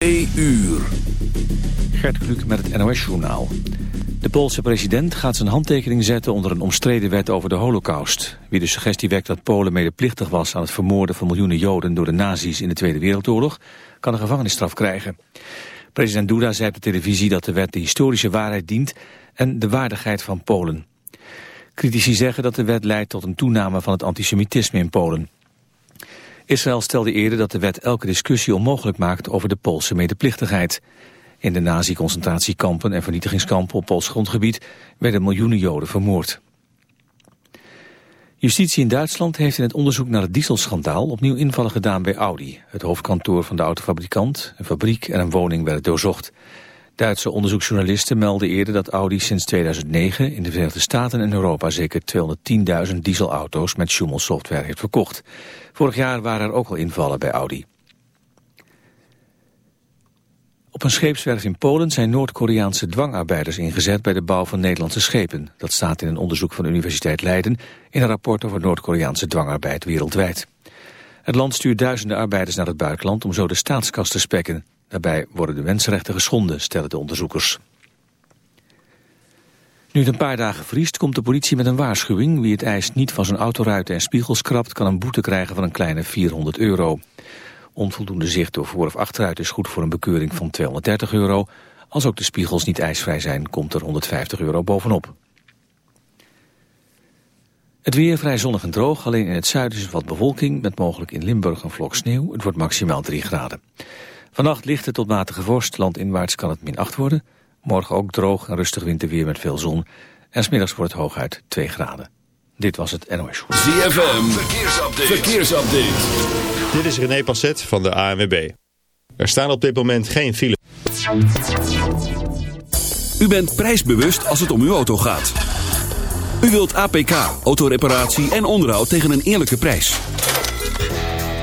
2 uur. Gert Kluk met het NOS-journaal. De Poolse president gaat zijn handtekening zetten onder een omstreden wet over de holocaust. Wie de suggestie wekt dat Polen medeplichtig was aan het vermoorden van miljoenen Joden door de nazi's in de Tweede Wereldoorlog, kan een gevangenisstraf krijgen. President Duda zei op de televisie dat de wet de historische waarheid dient en de waardigheid van Polen. Critici zeggen dat de wet leidt tot een toename van het antisemitisme in Polen. Israël stelde eerder dat de wet elke discussie onmogelijk maakt over de Poolse medeplichtigheid. In de nazi-concentratiekampen en vernietigingskampen op Pools grondgebied werden miljoenen Joden vermoord. Justitie in Duitsland heeft in het onderzoek naar het dieselschandaal opnieuw invallen gedaan bij Audi. Het hoofdkantoor van de autofabrikant, een fabriek en een woning werden doorzocht. Duitse onderzoeksjournalisten melden eerder dat Audi sinds 2009 in de Verenigde Staten en Europa zeker 210.000 dieselauto's met Schumel software heeft verkocht. Vorig jaar waren er ook al invallen bij Audi. Op een scheepswerf in Polen zijn Noord-Koreaanse dwangarbeiders ingezet bij de bouw van Nederlandse schepen. Dat staat in een onderzoek van de Universiteit Leiden in een rapport over Noord-Koreaanse dwangarbeid wereldwijd. Het land stuurt duizenden arbeiders naar het buitenland om zo de staatskas te spekken. Daarbij worden de mensenrechten geschonden, stellen de onderzoekers. Nu het een paar dagen vriest, komt de politie met een waarschuwing. Wie het ijs niet van zijn autoruiten en spiegels krabt... kan een boete krijgen van een kleine 400 euro. Onvoldoende zicht door voor- of achteruit is goed voor een bekeuring van 230 euro. Als ook de spiegels niet ijsvrij zijn, komt er 150 euro bovenop. Het weer vrij zonnig en droog, alleen in het zuiden is wat bewolking... met mogelijk in Limburg een vlok sneeuw. Het wordt maximaal 3 graden. Vannacht lichte tot matige vorst, landinwaarts kan het min 8 worden. Morgen ook droog en rustig winterweer met veel zon. En smiddags wordt het hooguit 2 graden. Dit was het NOS ZFM, verkeersupdate. verkeersupdate. Dit is René Passet van de ANWB. Er staan op dit moment geen file. U bent prijsbewust als het om uw auto gaat. U wilt APK, autoreparatie en onderhoud tegen een eerlijke prijs.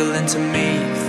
struggling to meet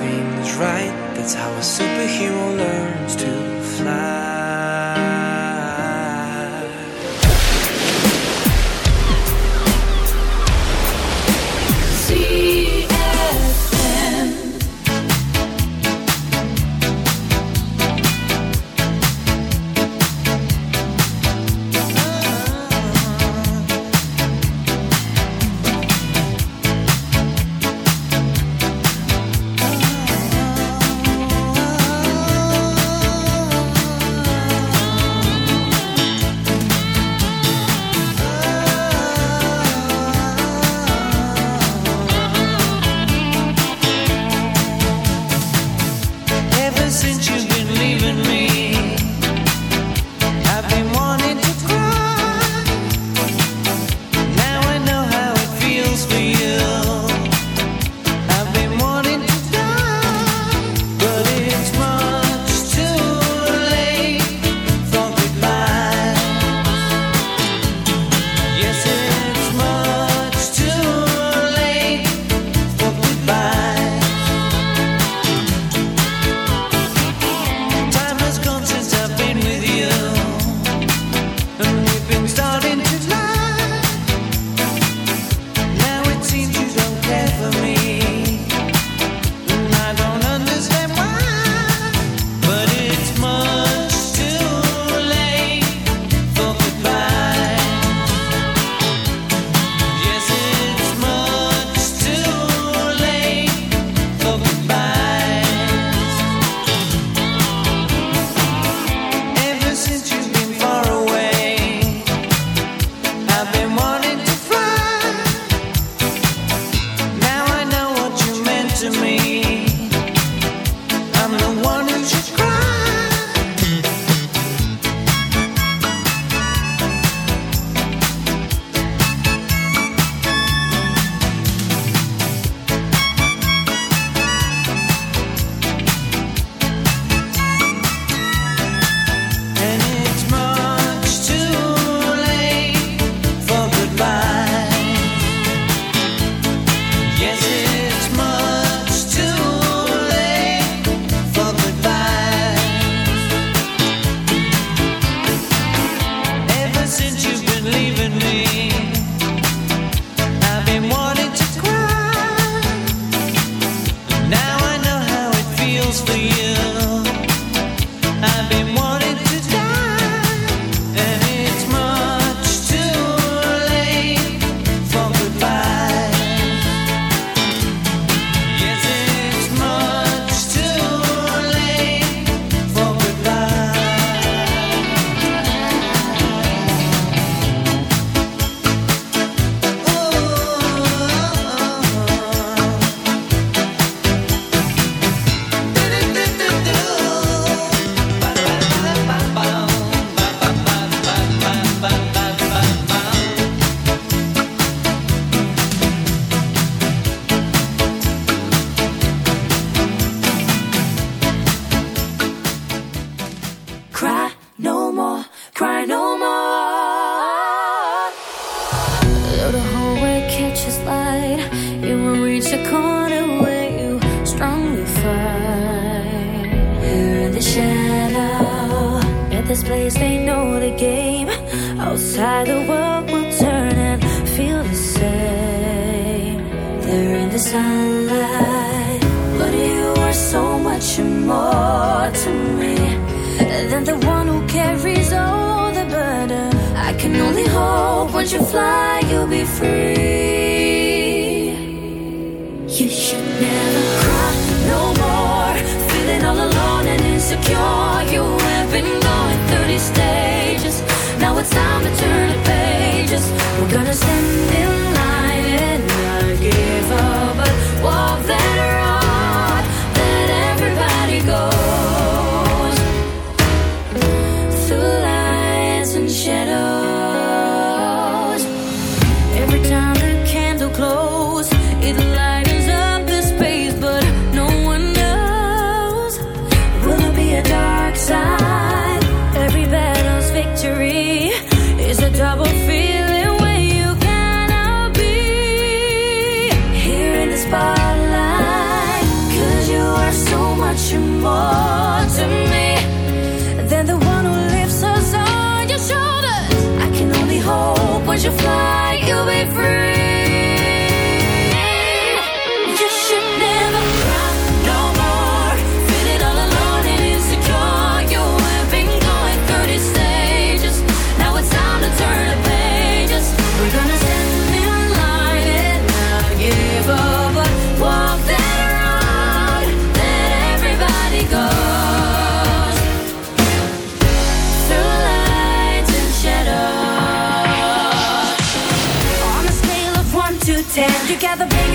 you fly, you got the biggest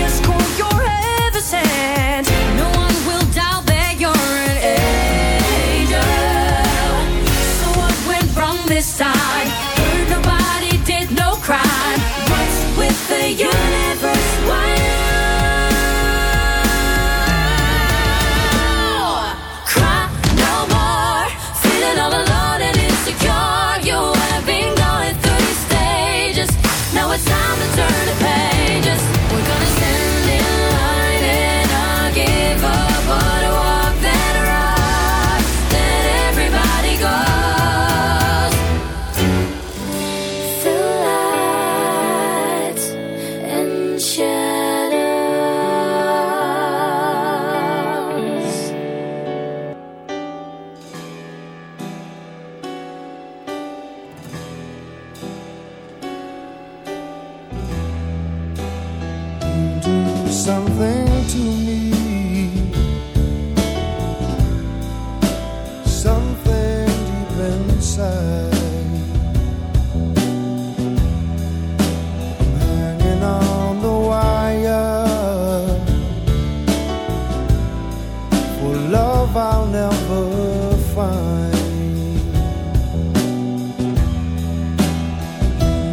love I'll never find.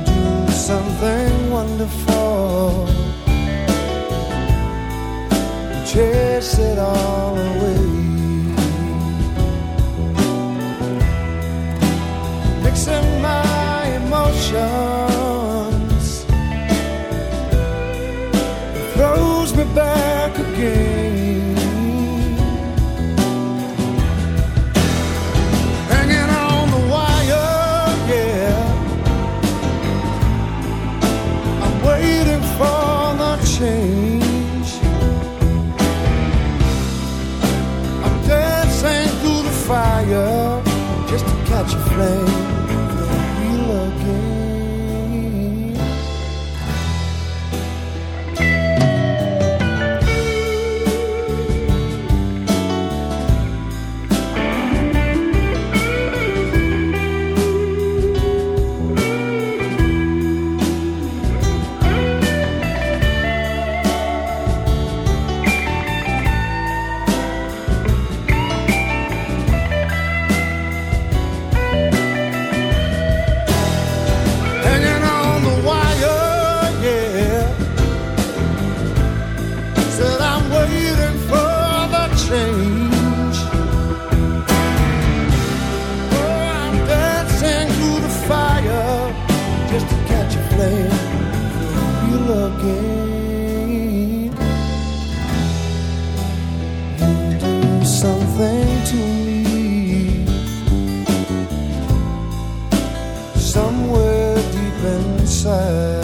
Do something wonderful, chase it all away. Mixing my emotions throws me back. sad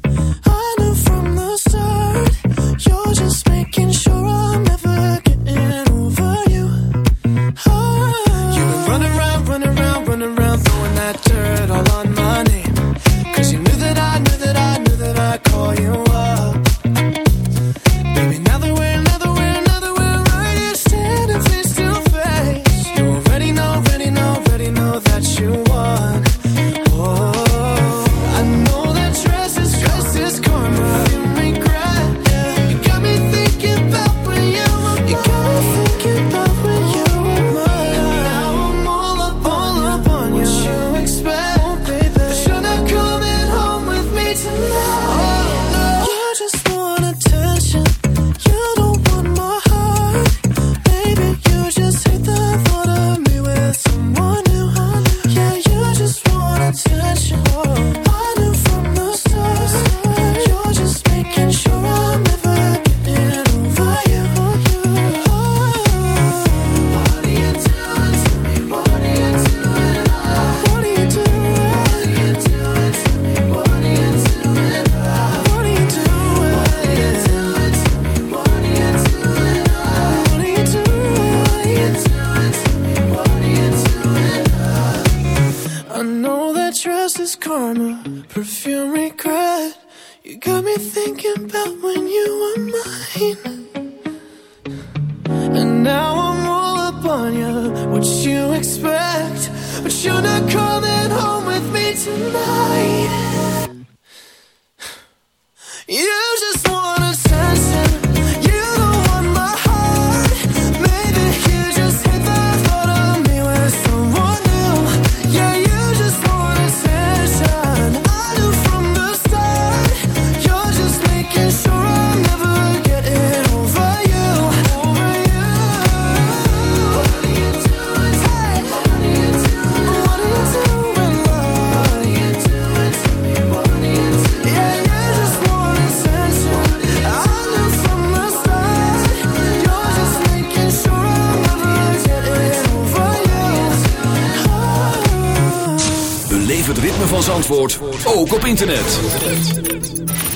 internet.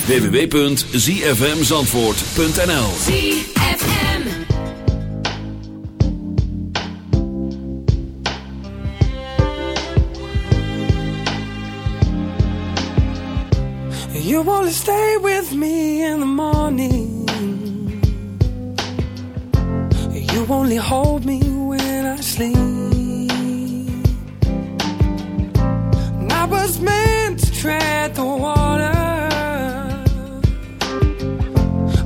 www.zfmzandvoort.nl You only stay with me in the morning. You only hold me when I sleep. I was made tread the water,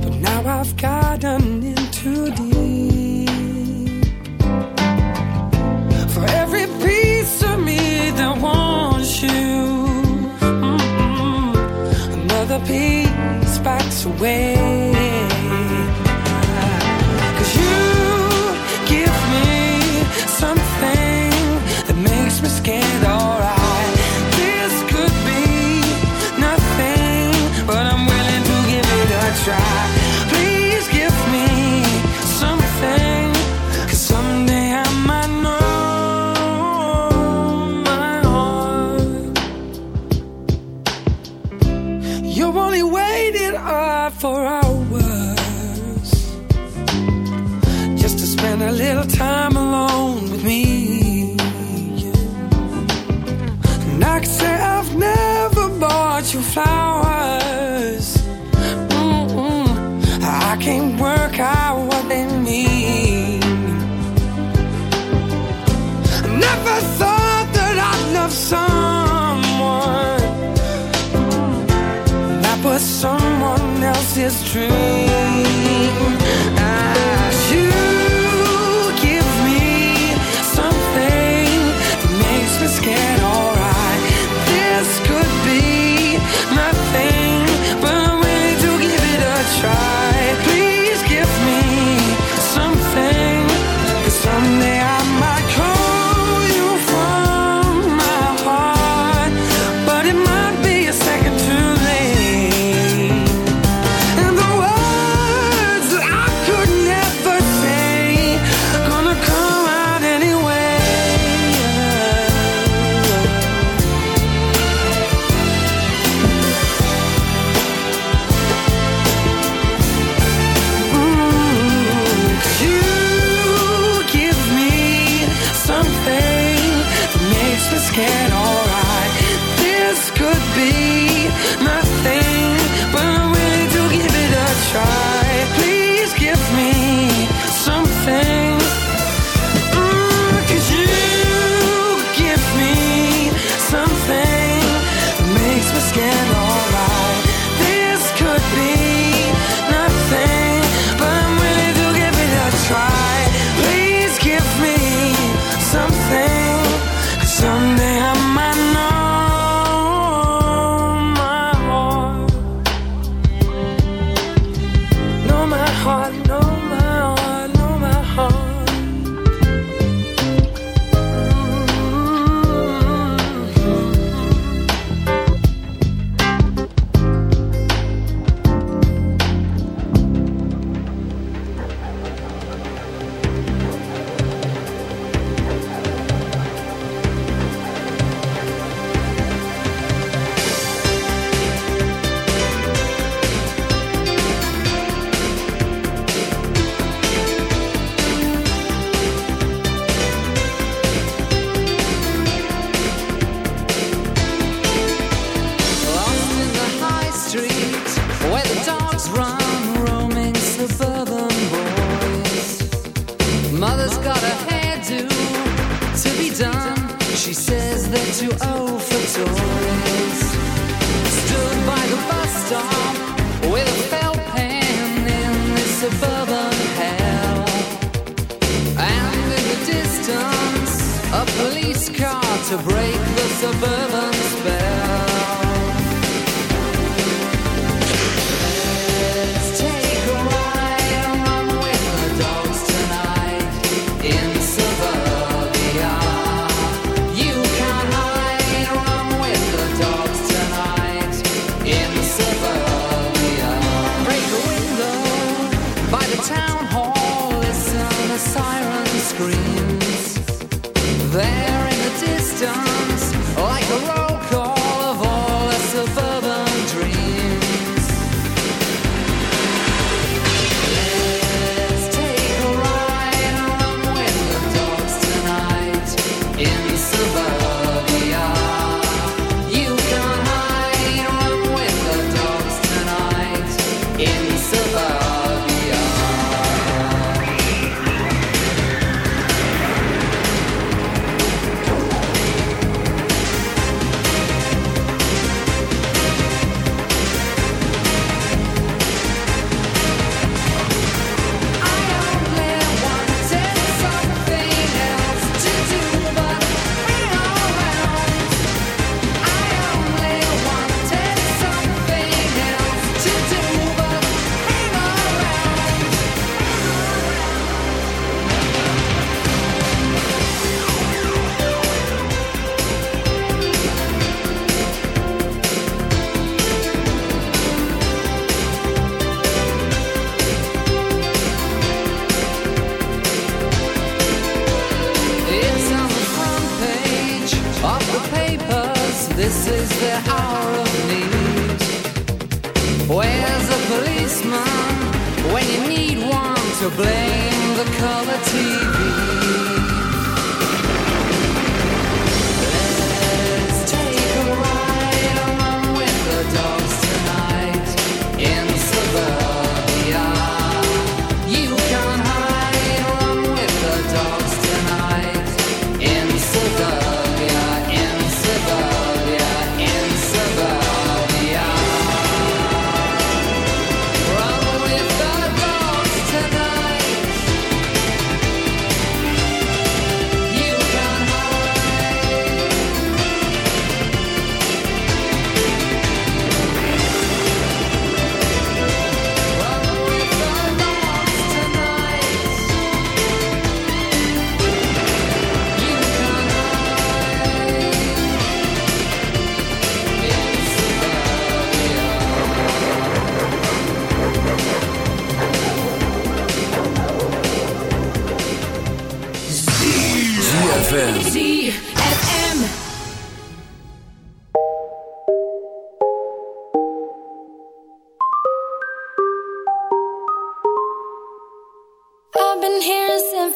but now I've gotten in too deep. For every piece of me that wants you, mm -mm, another piece backs away. 去。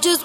just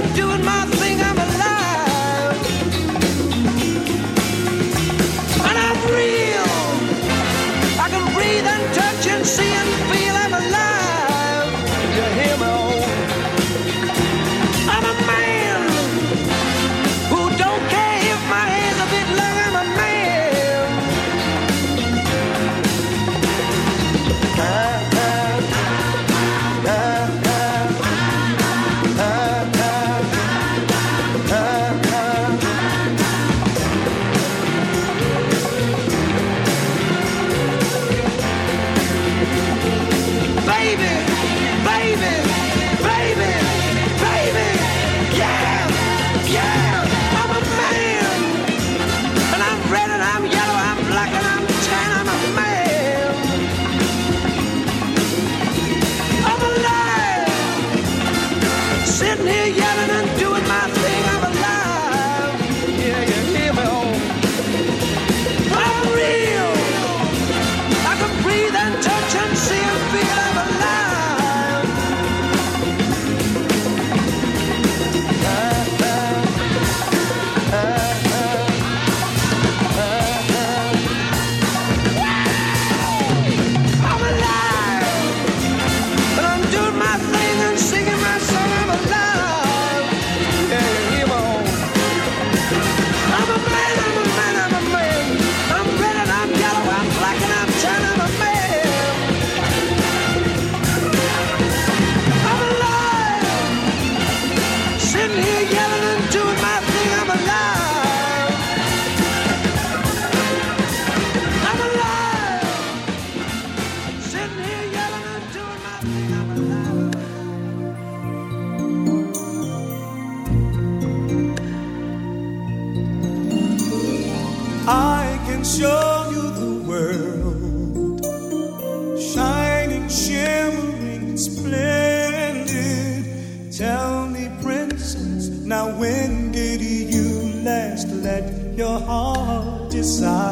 heart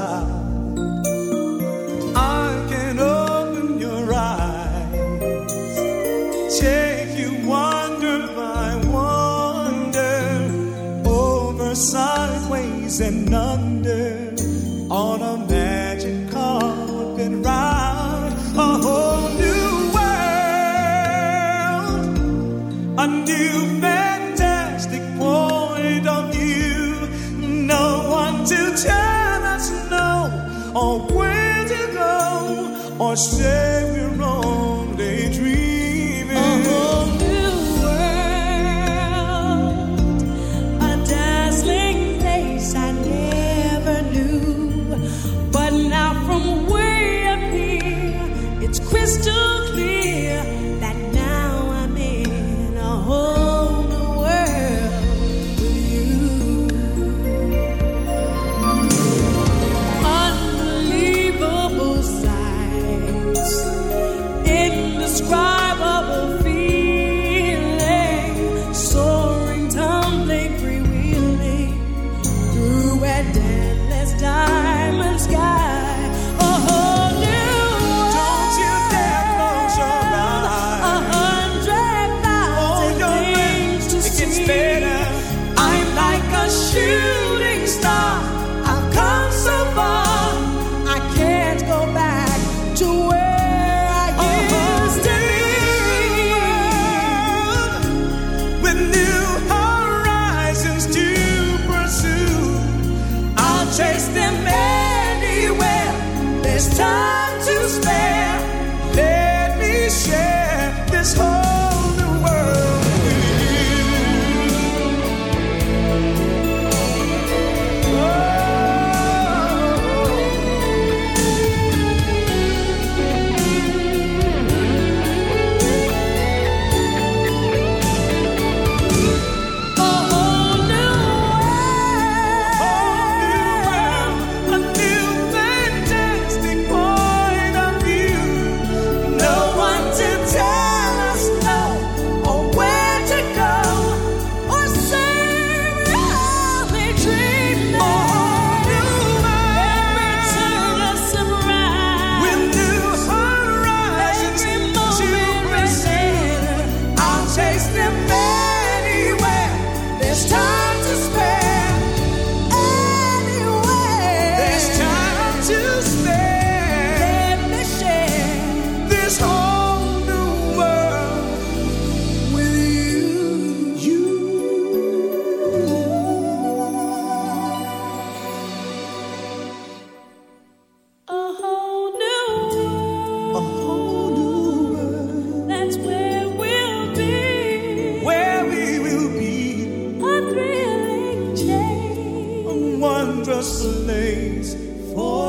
a place for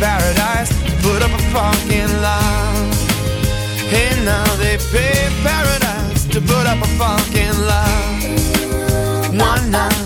paradise, put up a fucking line. Hey, now they paved paradise to put up a fucking line. One night.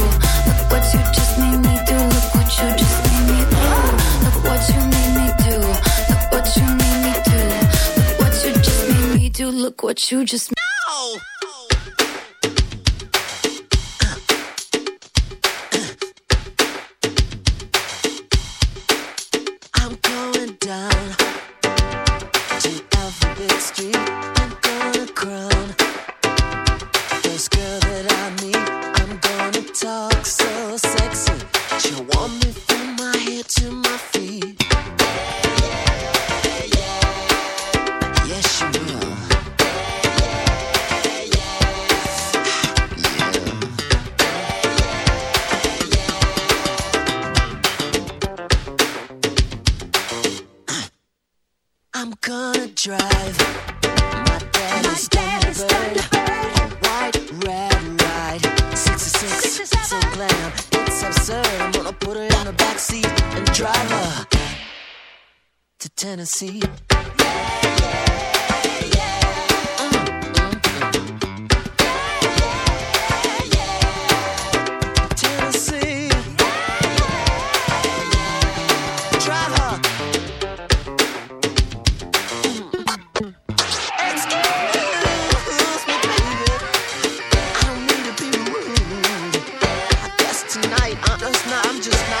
Look what you just No! Drive my daddy's Thunderbird. White, red ride. 66, so glam. It's absurd. I'm gonna put her in the backseat and drive her to. Tennessee. Just not,